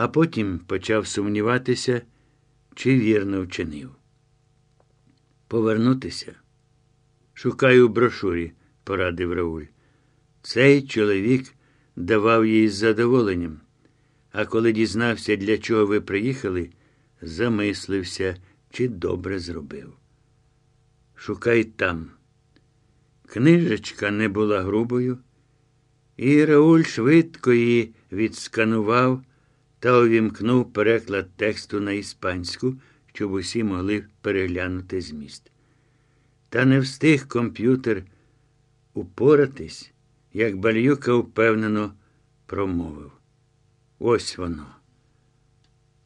а потім почав сумніватися, чи вірно вчинив. Повернутися. Шукаю в брошурі, порадив Рауль. Цей чоловік давав їй з задоволенням, а коли дізнався, для чого ви приїхали, замислився, чи добре зробив. Шукай там. Книжечка не була грубою, і Рауль швидко її відсканував та увімкнув переклад тексту на іспанську, щоб усі могли переглянути зміст. Та не встиг комп'ютер упоратись, як Бальюка впевнено промовив. Ось воно.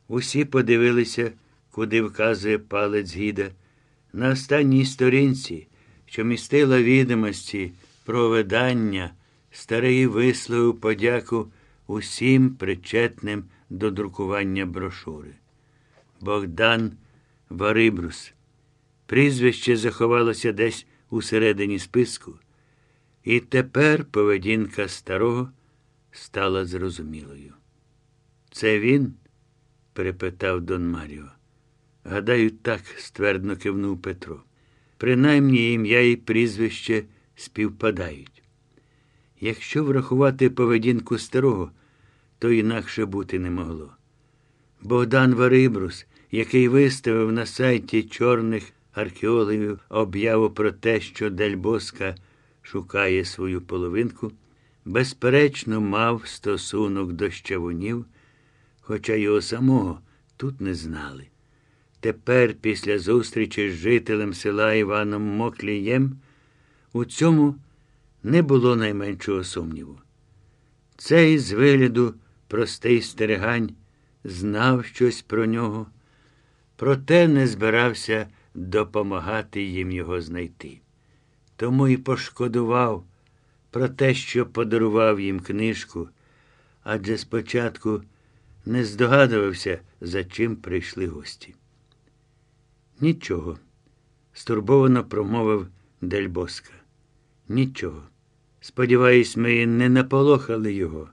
Усі подивилися, куди вказує палець гіда. На останній сторінці, що містила відомості про видання, старий висловив подяку усім причетним до друкування брошури. Богдан Варибрус. Прізвище заховалося десь у середині списку, і тепер поведінка старого стала зрозумілою. Це він? перепитав Дон Маріо. Гадаю, так, ствердно кивнув Петро. Принаймні ім'я і прізвище співпадають. Якщо врахувати поведінку старого, то інакше бути не могло. Богдан Варибрус, який виставив на сайті чорних археологів об'яву про те, що Дельбоска шукає свою половинку, безперечно, мав стосунок до щавунів, хоча його самого тут не знали. Тепер, після зустрічі з жителем села Іваном Моклієм, у цьому не було найменшого сумніву. Цей з вигляду простий стерегань знав щось про нього, проте не збирався допомагати їм його знайти. Тому і пошкодував про те, що подарував їм книжку, адже спочатку не здогадувався, за чим прийшли гості. Нічого, стурбовано промовив Дельбоска. Нічого. Сподіваюсь, ми не наполохали його.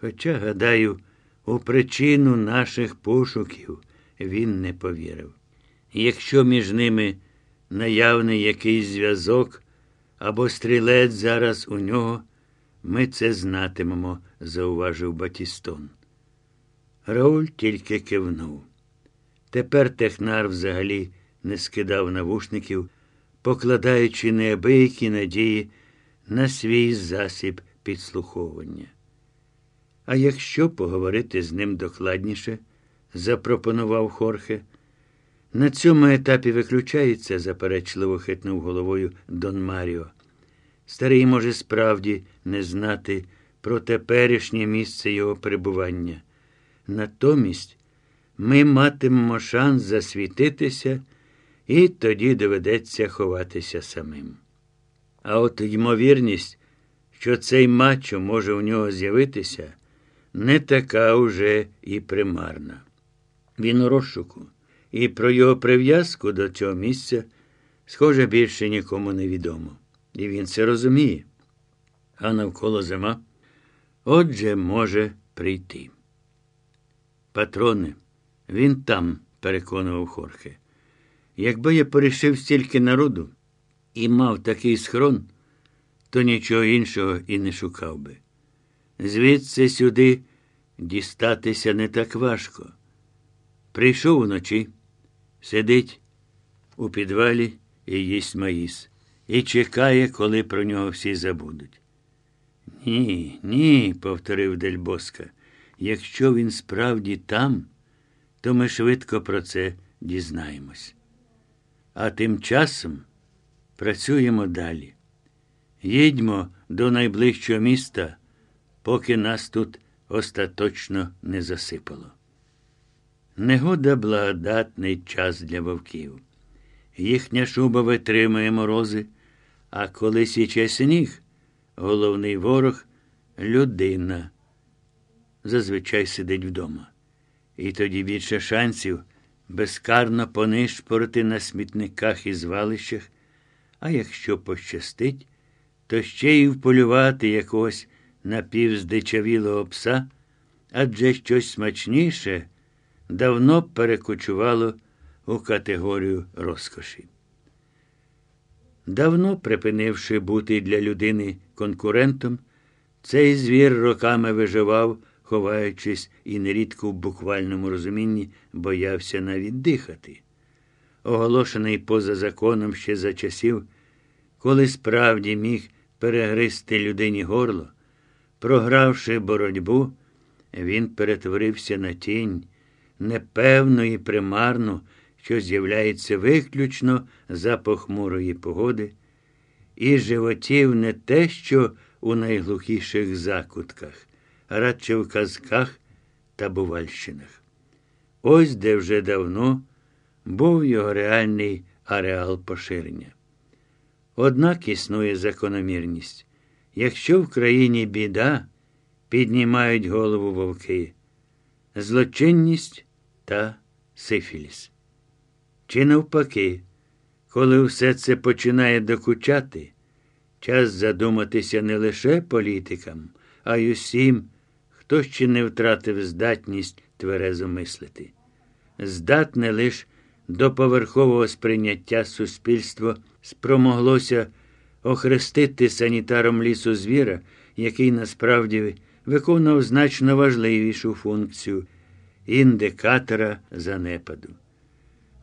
Хоча, гадаю, у причину наших пошуків він не повірив. Якщо між ними наявний якийсь зв'язок або стрілець зараз у нього, ми це знатимемо, зауважив Батістон. Рауль тільки кивнув. Тепер технар взагалі не скидав навушників, покладаючи неабиякі надії на свій засіб підслуховування. А якщо поговорити з ним докладніше, запропонував Хорхе, на цьому етапі виключається, заперечливо хитнув головою Дон Маріо. Старий може справді не знати про теперішнє місце його перебування. Натомість ми матимемо шанс засвітитися, і тоді доведеться ховатися самим. А от ймовірність, що цей мачо може у нього з'явитися, не така уже і примарна. Він у розшуку, і про його прив'язку до цього місця, схоже, більше нікому не відомо. І він це розуміє. А навколо зима, отже, може прийти. Патрони, він там, переконував Хорхе. Якби я порішив стільки народу і мав такий схрон, то нічого іншого і не шукав би. Звідси сюди дістатися не так важко. Прийшов уночі, сидить у підвалі і їсть маїс, і чекає, коли про нього всі забудуть. Ні, ні, повторив Дельбоска. Якщо він справді там, то ми швидко про це дізнаємось. А тим часом працюємо далі. Їдьмо до найближчого міста, поки нас тут остаточно не засипало. Негода благодатний час для вовків. Їхня шуба витримує морози, а коли січе сніг, головний ворог людина зазвичай сидить вдома. І тоді більше шансів безкарно понишпорити на смітниках і звалищах, а якщо пощастить, то ще й вполювати якогось напівздичавілого пса адже щось смачніше давно перекочувало у категорію розкоші. Давно припинивши бути для людини конкурентом, цей звір роками виживав, ховаючись і нерідко в буквальному розумінні боявся навіть дихати. Оголошений поза законом ще за часів, коли справді міг перегризти людині горло, програвши боротьбу, він перетворився на тінь, непевну і примарну, що з'являється виключно за похмурої погоди, і животів не те, що у найглухіших закутках, а радше в казках та бувальщинах. Ось де вже давно був його реальний ареал поширення. Однак існує закономірність. Якщо в країні біда, піднімають голову вовки, злочинність та сифіліс. Чи навпаки, коли все це починає докучати, час задуматися не лише політикам, а й усім, хто ще не втратив здатність тверезо мислити. Здатне лише до поверхового сприйняття суспільства спромоглося охрестити санітаром лісу звіра, який насправді виконував значно важливішу функцію індикатора занепаду.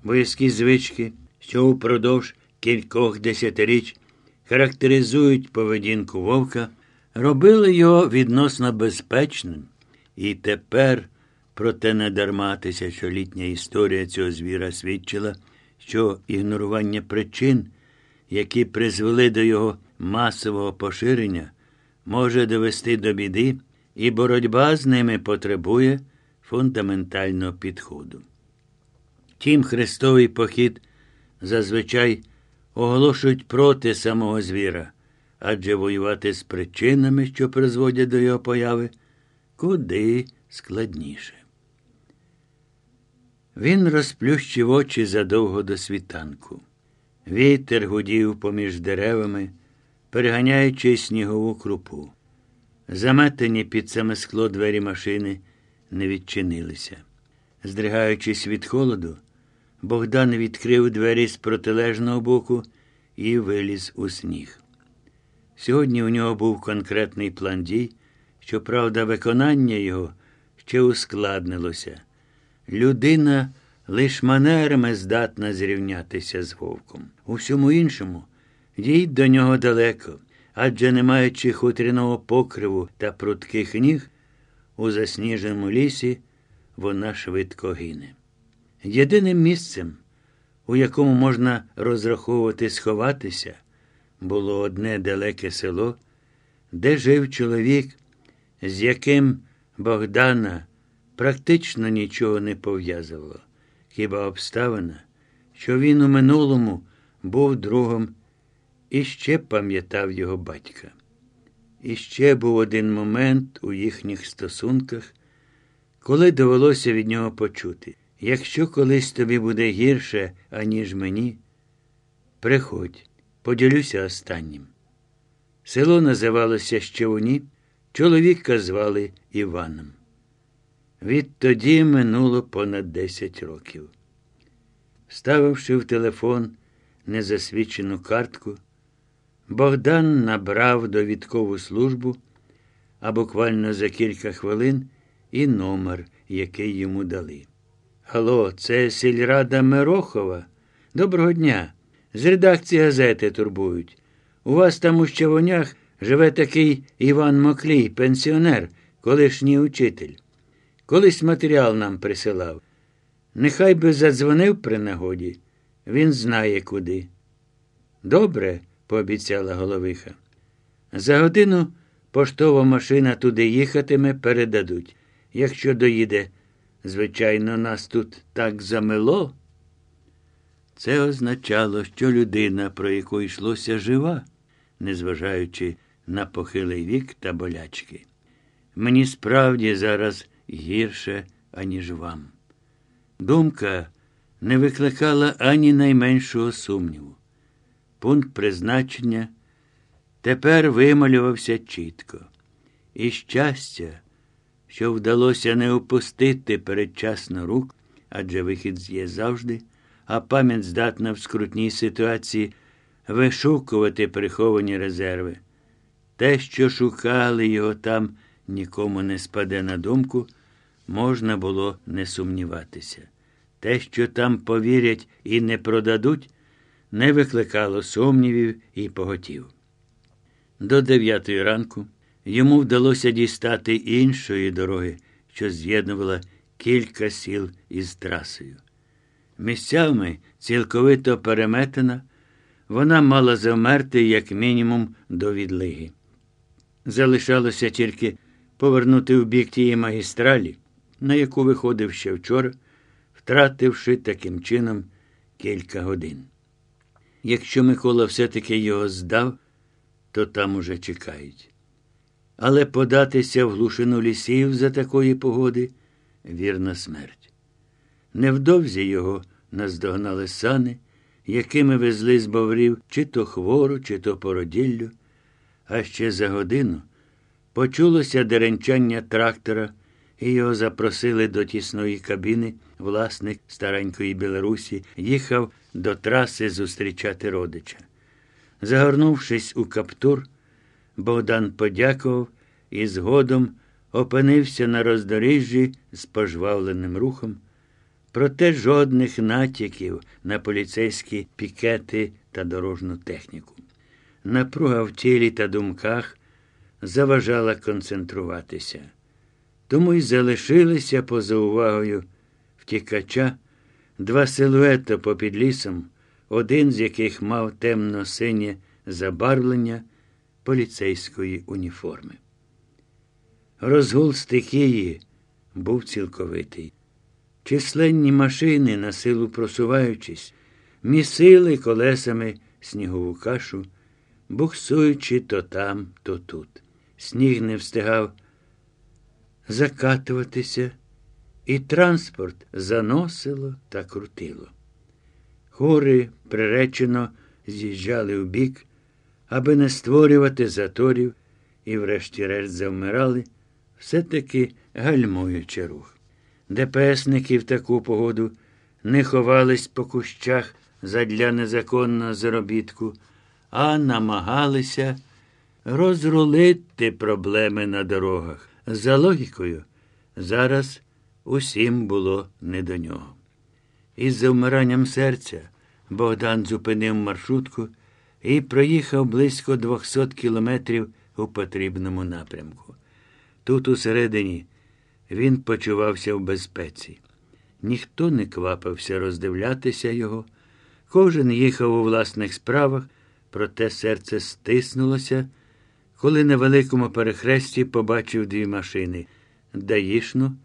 Боязкі звички, що упродовж кількох десятиріч характеризують поведінку вовка, робили його відносно безпечним, і тепер, проте не дарма тисячолітня історія цього звіра свідчила, що ігнорування причин, які призвели до його масового поширення, може довести до біди, і боротьба з ними потребує фундаментального підходу. Тім хрестовий похід зазвичай оголошують проти самого звіра, адже воювати з причинами, що призводять до його появи, куди складніше. Він розплющив очі задовго до світанку. Вітер гудів поміж деревами, переганяючи снігову крупу. Заметені під саме скло двері машини не відчинилися. Здригаючись від холоду, Богдан відкрив двері з протилежного боку і виліз у сніг. Сьогодні у нього був конкретний план дій, щоправда, виконання його ще ускладнилося. Людина лиш манерами здатна зрівнятися з вовком. У всьому іншому дійдь до нього далеко, адже не маючи хутряного покриву та прутких ніг, у засніженому лісі вона швидко гине. Єдиним місцем, у якому можна розраховувати сховатися, було одне далеке село, де жив чоловік, з яким Богдана практично нічого не пов'язувало, хіба обставина, що він у минулому був другом і ще пам'ятав його батька. І ще був один момент у їхніх стосунках, коли довелося від нього почути. Якщо колись тобі буде гірше, аніж мені, приходь, поділюся останнім. Село називалося Щевуні, чоловіка звали Іваном. Відтоді минуло понад десять років. Ставивши в телефон незасвідчену картку, Богдан набрав довідкову службу, а буквально за кілька хвилин і номер, який йому дали. Алло, це сільрада Мирохова. Доброго дня. З редакції газети турбують. У вас там у Щавонях живе такий Іван Моклій, пенсіонер, колишній учитель. Колись матеріал нам присилав. Нехай би задзвонив при нагоді. Він знає куди. Добре, пообіцяла головиха. За годину поштова машина туди їхатиме, передадуть. Якщо доїде, звичайно, нас тут так замело. Це означало, що людина, про яку йшлося жива, незважаючи на похилий вік та болячки. Мені справді зараз гірше, аніж вам. Думка не викликала ані найменшого сумніву. Пункт призначення тепер вималювався чітко. І щастя, що вдалося не опустити передчасно рук, адже вихід є завжди, а пам'ять здатна в скрутній ситуації вишукувати приховані резерви. Те, що шукали його там, нікому не спаде на думку, можна було не сумніватися. Те, що там повірять і не продадуть, не викликало сумнівів і поготів. До дев'ятої ранку йому вдалося дістати іншої дороги, що з'єднувала кілька сіл із трасою. Місцями цілковито переметена, вона мала завмерти як мінімум до відлиги. Залишалося тільки повернути в бік тієї магістралі, на яку виходив ще вчора, втративши таким чином кілька годин. Якщо Микола все-таки його здав, то там уже чекають. Але податися в глушину лісів за такої погоди вірна смерть. Невдовзі його наздогнали сани, якими везли з боврів чи то хвору, чи то породіллю, а ще за годину почулося деренчання трактора, і його запросили до тісної кабіни. Власник старенької Білорусі їхав до траси зустрічати родича. Загорнувшись у каптур, Богдан подякував і згодом опинився на роздоріжжі з пожвавленим рухом. Проте жодних натяків на поліцейські пікети та дорожну техніку. Напруга в тілі та думках заважала концентруватися. Тому й залишилися поза увагою втікача два силуети попід лісом, один з яких мав темно-синє забарвлення поліцейської уніформи. Розгул стихії був цілковитий. Численні машини, на силу просуваючись, місили колесами снігову кашу, буксуючи то там, то тут. Сніг не встигав закатуватися, і транспорт заносило та крутило. Хори приречено з'їжджали в бік, аби не створювати заторів, і, врешті-решт, завмирали, все-таки гальмуючи рух. ДПСники в таку погоду не ховались по кущах задля незаконного заробітку, а намагалися розрулити проблеми на дорогах. За логікою, зараз усім було не до нього. Із завмиранням серця Богдан зупинив маршрутку і проїхав близько 200 кілометрів у потрібному напрямку. Тут, усередині, він почувався в безпеці. Ніхто не квапився роздивлятися його, кожен їхав у власних справах, проте серце стиснулося, коли на великому перехресті побачив дві машини даїшну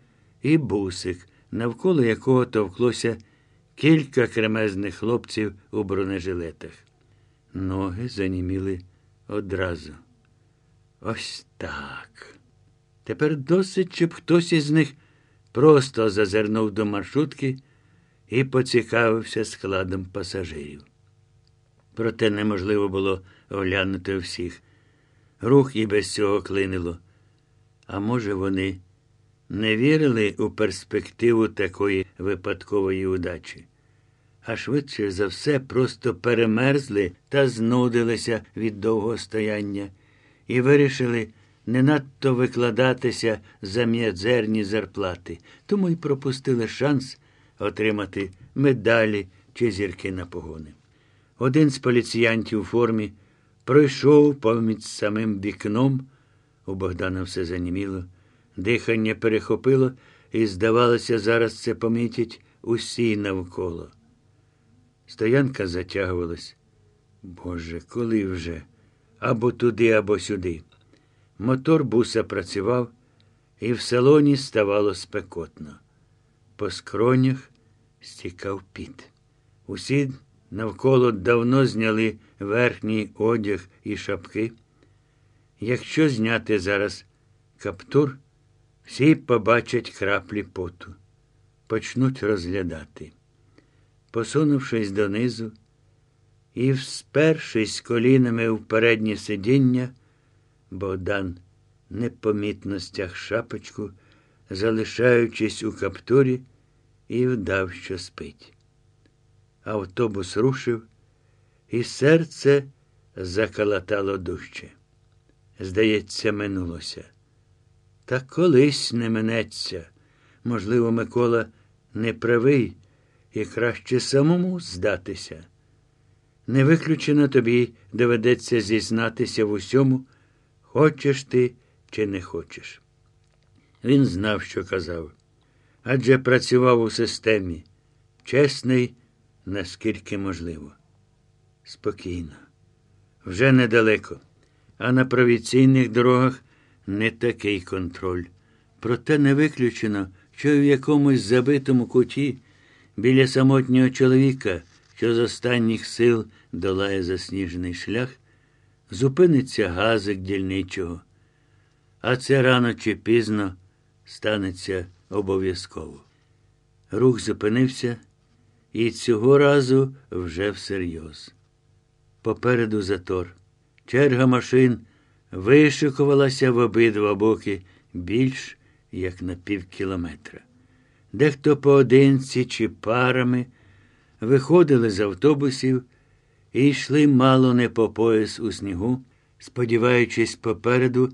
і бусик, навколо якого товклося кілька кремезних хлопців у бронежилетах. Ноги заніміли одразу. Ось так. Тепер досить, щоб хтось із них просто зазирнув до маршрутки і поцікавився складом пасажирів. Проте неможливо було оглянути всіх. Рух і без цього клинило. А може, вони не вірили у перспективу такої випадкової удачі, а швидше за все просто перемерзли та знудилися від довгого стояння і вирішили не надто викладатися за м'язерні зарплати, тому й пропустили шанс отримати медалі чи зірки на погони. Один з поліціянтів у формі пройшов поміж самим вікном. У Богдана все заніміло, дихання перехопило, і, здавалося, зараз це помітять усі навколо. Стоянка затягувалась. Боже, коли вже? Або туди, або сюди. Мотор буса працював, і в салоні ставало спекотно. По скронях стікав піт. Усі навколо давно зняли верхній одяг і шапки. Якщо зняти зараз каптур, всі побачать краплі поту, почнуть розглядати. Посунувшись донизу і вспершись колінами в переднє сидіння, Богдан непомітно стяг шапочку залишаючись у каптурі, і вдав, що спить. Автобус рушив, і серце закалатало дужче. Здається, минулося. Та колись не минеться. Можливо, Микола не правий і краще самому здатися. Не виключено тобі доведеться зізнатися в усьому, хочеш ти чи не хочеш. Він знав, що казав, адже працював у системі, чесний, наскільки можливо. Спокійно, вже недалеко, а на провіційних дорогах не такий контроль. Проте не виключено, що в якомусь забитому куті біля самотнього чоловіка, що з останніх сил долає засніжений шлях, зупиниться газик дільничого. А це рано чи пізно станеться обов'язково. Рух зупинився, і цього разу вже всерйоз. Попереду затор. Черга машин вишикувалася в обидва боки більш як на пів кілометра. Дехто поодинці чи парами виходили з автобусів і йшли мало не по пояс у снігу, сподіваючись попереду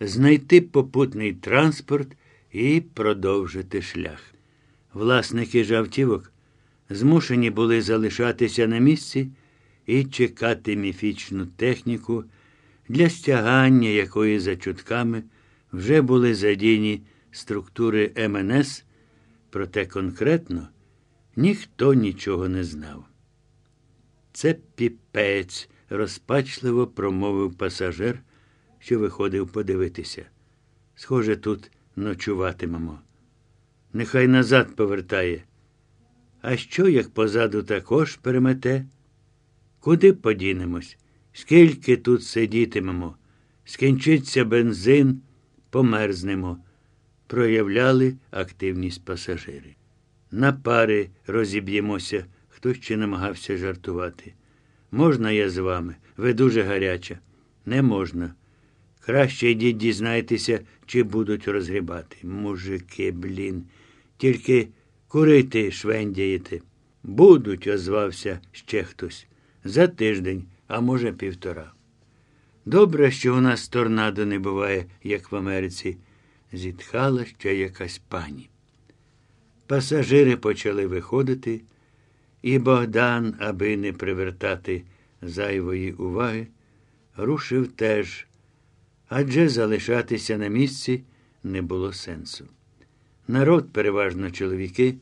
знайти попутний транспорт і продовжити шлях. Власники ж автівок змушені були залишатися на місці і чекати міфічну техніку, для стягання якої за чутками вже були задійні структури МНС, проте конкретно ніхто нічого не знав. Це піпець, розпачливо промовив пасажир, що виходив подивитися. Схоже, тут ночуватимемо. Нехай назад повертає. А що, як позаду також перемете? Куди подінемось? Скільки тут сидітимемо? Скінчиться бензин, померзнемо, проявляли активність пасажири. На пари розіб'ємося, хто ще намагався жартувати. Можна я з вами? Ви дуже гаряча. Не можна. Краще йдіть дізнайтеся, чи будуть розгрібати. Мужики, блін. Тільки курити швендяєте. Будуть, озвався ще хтось. За тиждень, а може, півтора. Добре, що у нас торнадо не буває, як в Америці, зітхала ще якась пані. Пасажири почали виходити, і Богдан, аби не привертати зайвої уваги, рушив теж, адже залишатися на місці не було сенсу. Народ, переважно чоловіки,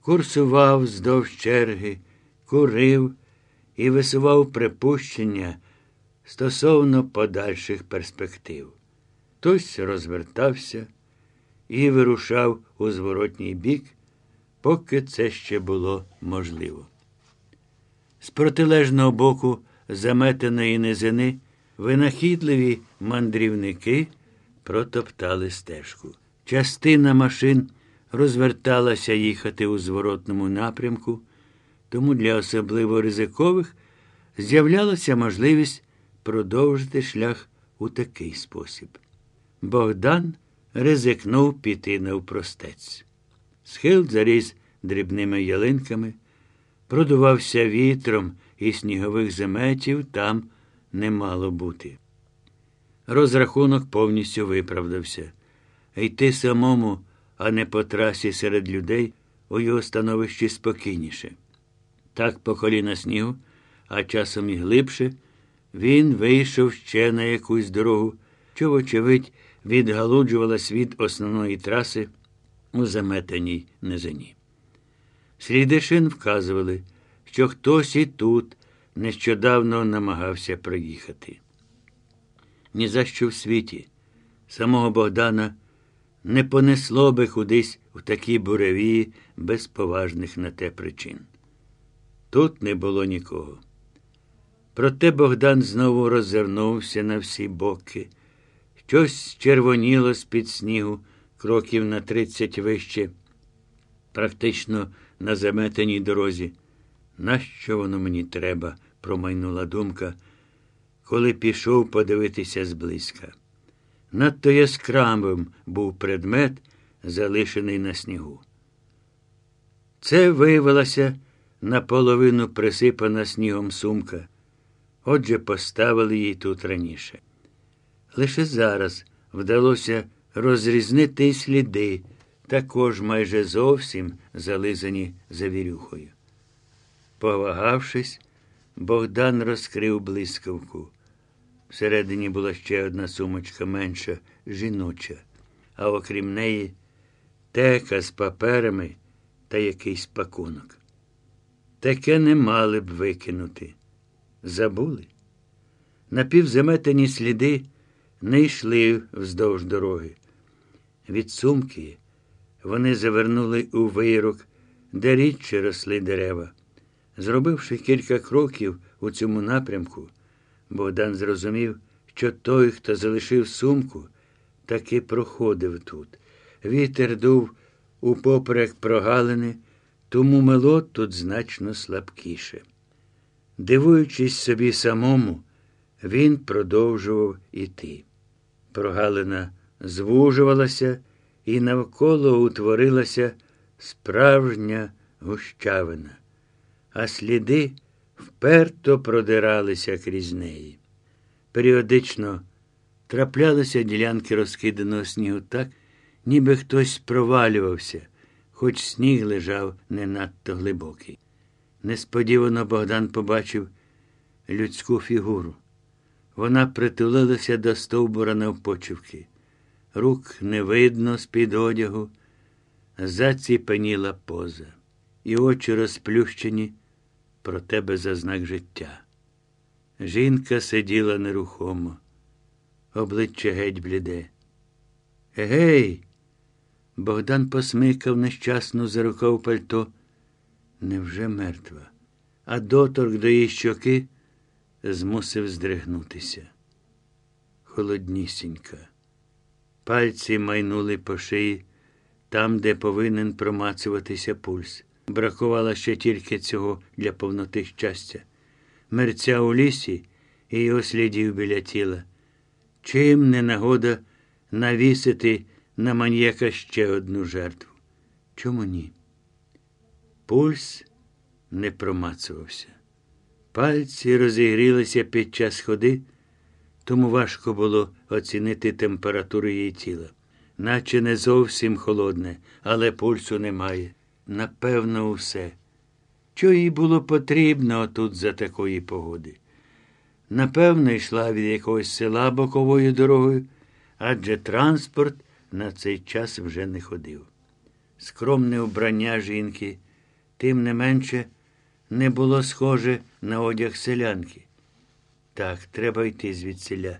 курсував вздовж черги, курив і висував припущення стосовно подальших перспектив. Хтось розвертався і вирушав у зворотній бік, поки це ще було можливо. З протилежного боку заметеної низини винахідливі мандрівники протоптали стежку. Частина машин розверталася їхати у зворотному напрямку, тому для особливо ризикових з'являлася можливість продовжити шлях у такий спосіб. Богдан ризикнув піти навпростець. Схил заріс дрібними ялинками, продувався вітром і снігових заметів там не мало бути. Розрахунок повністю виправдався. Йти самому, а не по трасі серед людей, у його становищі спокійніше. Так по коліна снігу, а часом і глибше, він вийшов ще на якусь дорогу, що, вочевидь, відгалуджувалась від основної траси у заметаній низині. Сліди шин вказували, що хтось і тут нещодавно намагався проїхати. Ні за що в світі самого Богдана не понесло би кудись у такі буревії без поважних на те причин. Тут не було нікого. Проте Богдан знову роззирнувся на всі боки. Щось червоніло з-під снігу, кроків на тридцять вище, практично на заметеній дорозі. Нащо воно мені треба? промайнула думка, коли пішов подивитися зблизька. Надто яскравим був предмет, залишений на снігу. Це виявилася наполовину присипана снігом сумка. Отже, поставили її тут раніше. Лише зараз вдалося розрізнити сліди, також майже зовсім зализані завірюхою. Повагавшись, Богдан розкрив блискавку. Всередині була ще одна сумочка менша, жіноча, а окрім неї тека з паперами та якийсь пакунок. Таке не мали б викинути. Забули. Напівзаметені сліди не йшли вздовж дороги. Від сумки вони завернули у вирок, де рідше росли дерева. Зробивши кілька кроків у цьому напрямку, Богдан зрозумів, що той, хто залишив сумку, таки проходив тут. Вітер дув упоперек прогалини, тому мело тут значно слабкіше. Дивуючись собі самому, він продовжував іти. Прогалина звужувалася, і навколо утворилася справжня гущавина, а сліди вперто продиралися крізь неї. Періодично траплялися ділянки розкиданого снігу так, ніби хтось провалювався, хоч сніг лежав не надто глибокий. Несподівано Богдан побачив людську фігуру. Вона притулилася до стовбура навпочивки. Рук не видно з-під одягу, заціпеніла поза, і очі розплющені про тебе за знак життя. Жінка сиділа нерухомо, обличчя геть бліде. Гей! Богдан посмикав нещасну за рукав пальто. Невже мертва? А доторк до її щоки змусив здригнутися. Холоднісінька. Пальці майнули по шиї, там, де повинен промацуватися пульс. Бракувало ще тільки цього для повноти щастя. Мерця у лісі і його слідів біля тіла. Чим не нагода навісити на маньяка ще одну жертву? Чому ні? Пульс не промацувався. Пальці розігрілися під час ходи, тому важко було оцінити температуру її тіла. Наче не зовсім холодне, але пульсу немає. Напевно, усе. Що їй було потрібно отут за такої погоди? Напевно, йшла від якогось села боковою дорогою, адже транспорт на цей час вже не ходив. Скромне убрання жінки, тим не менше, не було схоже на одяг селянки. Так, треба йти звідсиля.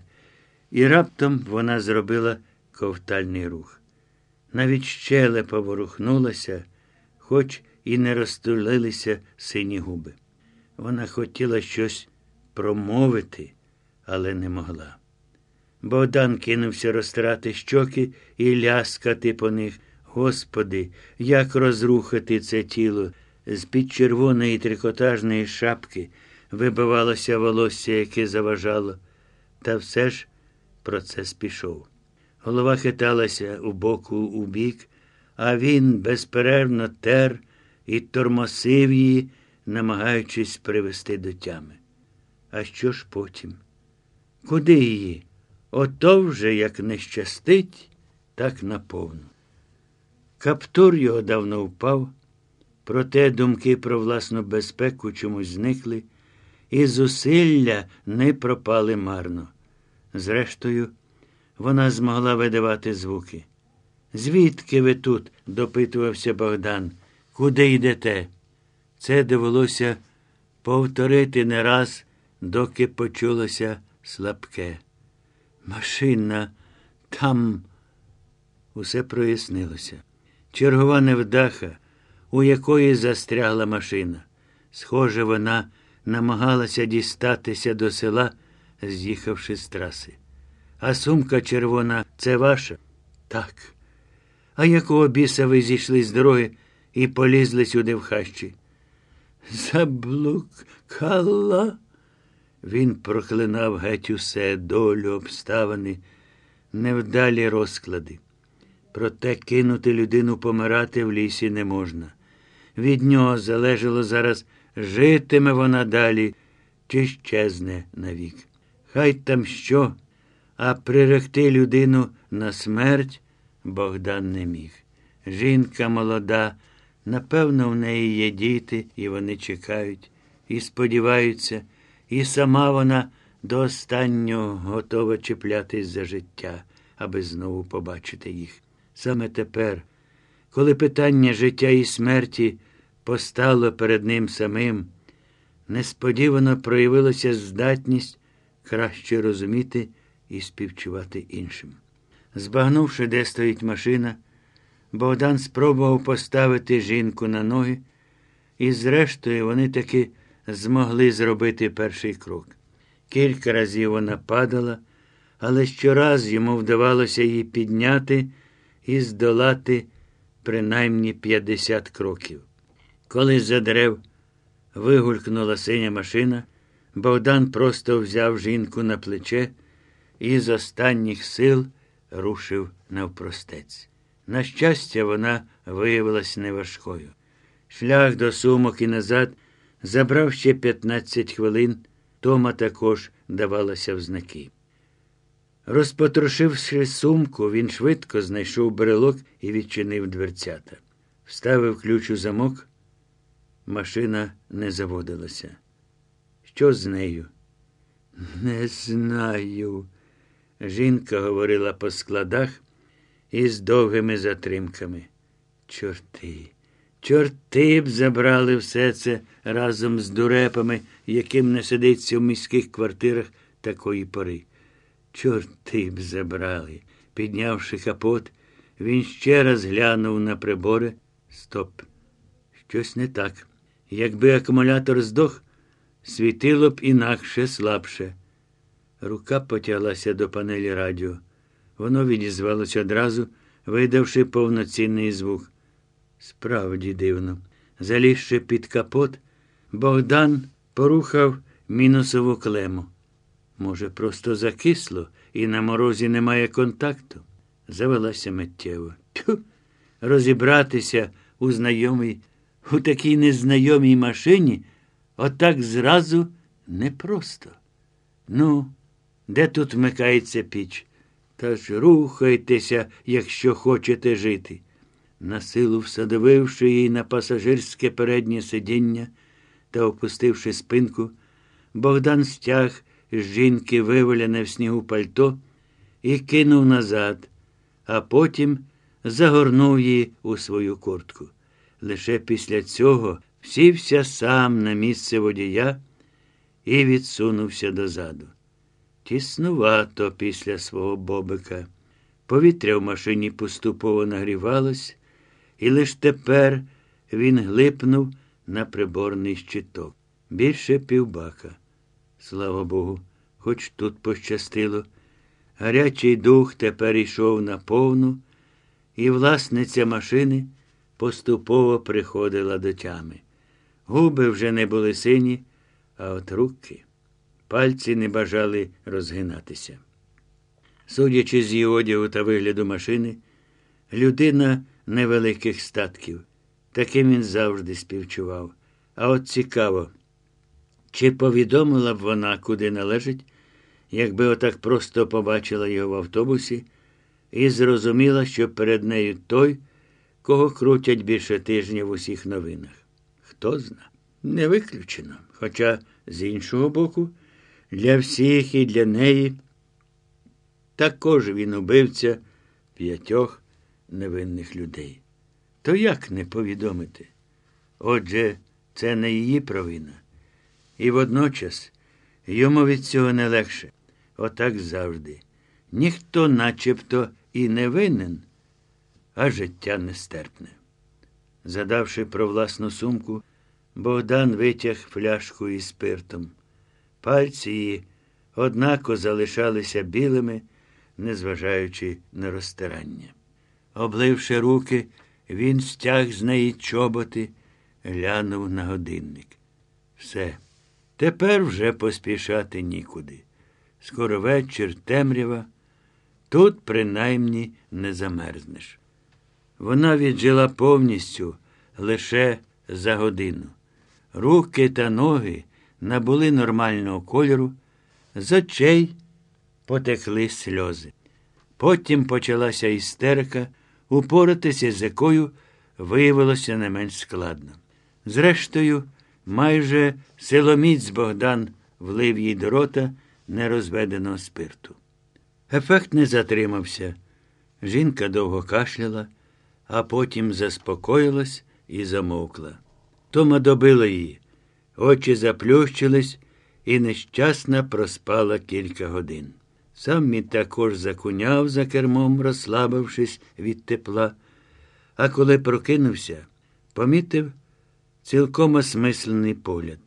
І раптом вона зробила ковтальний рух. Навіть щелепа ворухнулася, хоч і не розтулилися сині губи. Вона хотіла щось промовити, але не могла. Богдан кинувся розтирати щоки і ляскати по них. Господи, як розрухати це тіло. З під червоної трикотажної шапки вибивалося волосся, яке заважало. Та все ж процес пішов. Голова хиталася у боку у бік, а він безперервно тер і тормосив її, намагаючись привести до тями. А що ж потім? Куди її? Ото вже як не щастить, так наповну. Каптур його давно впав, проте думки про власну безпеку чомусь зникли, і зусилля не пропали марно. Зрештою, вона змогла видавати звуки. Звідки ви тут? допитувався Богдан. Куди йдете? Це довелося повторити не раз, доки почулося слабке. Машина там усе прояснилося. Чергова невдаха, у якої застрягла машина. Схоже, вона намагалася дістатися до села, з'їхавши з траси. А сумка червона це ваша? Так. А якого біса ви зійшли з дороги і полізли сюди в хащі? Заблукала. Він проклинав геть усе долю обставини, невдалі розклади. Проте кинути людину помирати в лісі не можна. Від нього залежало зараз, житиме вона далі чи щезне навік. Хай там що, а приректи людину на смерть Богдан не міг. Жінка молода, напевно, в неї є діти, і вони чекають, і сподіваються, і сама вона до останнього готова чіплятись за життя, аби знову побачити їх. Саме тепер, коли питання життя і смерті постало перед ним самим, несподівано проявилася здатність краще розуміти і співчувати іншим. Збагнувши, де стоїть машина, Богдан спробував поставити жінку на ноги, і, зрештою, вони таки змогли зробити перший крок. Кілька разів вона падала, але щораз йому вдавалося її підняти і здолати принаймні 50 кроків. Коли за дерев вигулькнула синя машина, Богдан просто взяв жінку на плече і з останніх сил рушив навпростець. На щастя, вона виявилась неважкою. Шлях до сумок і назад забрав ще 15 хвилин, Тома також давалася в знаки. Розпотрошивши сумку, він швидко знайшов брелок і відчинив дверцята. Вставив ключ у замок. Машина не заводилася. Що з нею? Не знаю. Жінка говорила по складах із довгими затримками. Чорти, чорти б забрали все це разом з дурепами, яким не сидиться в міських квартирах такої пори. Чорти б забрали. Піднявши капот, він ще раз глянув на прибори. Стоп. Щось не так. Якби акумулятор здох, світило б інакше слабше. Рука потяглася до панелі радіо. Воно відізвалося одразу, видавши повноцінний звук. Справді дивно. Залізши під капот, Богдан порухав мінусову клему. Може, просто закисло і на морозі немає контакту. Завелася миттєво. Тю, розібратися у знайомій, у такій незнайомій машині отак зразу непросто. Ну, де тут вмикається піч? Та ж рухайтеся, якщо хочете жити. Насилу всадовивши її на пасажирське переднє сидіння та опустивши спинку, Богдан стяг з жінки вивалене в снігу пальто і кинув назад, а потім загорнув її у свою куртку. Лише після цього сівся сам на місце водія і відсунувся дозаду. Тіснувато після свого бобика. Повітря в машині поступово нагрівалось, і лише тепер він глипнув на приборний щиток. Більше півбака. Слава Богу, хоч тут пощастило. Гарячий дух тепер йшов на повну, і власниця машини поступово приходила до тями. Губи вже не були сині, а от руки. Пальці не бажали розгинатися. Судячи з її одягу та вигляду машини, людина невеликих статків. Таким він завжди співчував. А от цікаво, чи повідомила б вона, куди належить, якби отак просто побачила його в автобусі і зрозуміла, що перед нею той, кого крутять більше тижня в усіх новинах. Хто зна? Не виключено. Хоча, з іншого боку, для всіх і для неї також він убивця п'ятьох невинних людей. То як не повідомити? Отже, це не її провина. І водночас йому від цього не легше. Отак завжди. Ніхто начебто і не винен, а життя нестерпне. Задавши про власну сумку, Богдан витяг фляжку із спиртом. Пальці її однако залишалися білими, незважаючи на розтирання. Обливши руки, він стяг з неї чоботи, глянув на годинник. Все, тепер вже поспішати нікуди. Скоро вечір, темрява, тут принаймні не замерзнеш. Вона віджила повністю лише за годину. Руки та ноги набули нормального кольору, з очей потекли сльози. Потім почалася істерика, упоратися з якою виявилося не менш складно. Зрештою, майже силоміць Богдан влив їй до рота нерозведеного спирту. Ефект не затримався. Жінка довго кашляла, а потім заспокоїлась і замовкла. Тома добила її. Очі заплющились, і нещасна проспала кілька годин. Сам мід також закуняв за кермом, розслабившись від тепла, а коли прокинувся, помітив цілком осмислений погляд.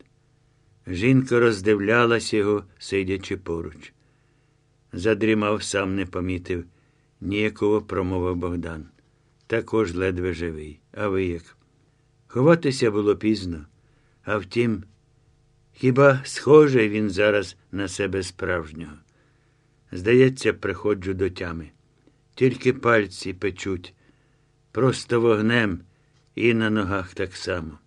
Жінка роздивлялась його, сидячи поруч. Задрімав, сам не помітив, ніякого промовив Богдан. Також ледве живий. А ви як? Ховатися було пізно. А втім, хіба схожий він зараз на себе справжнього? Здається, приходжу до тями. Тільки пальці печуть, просто вогнем і на ногах так само.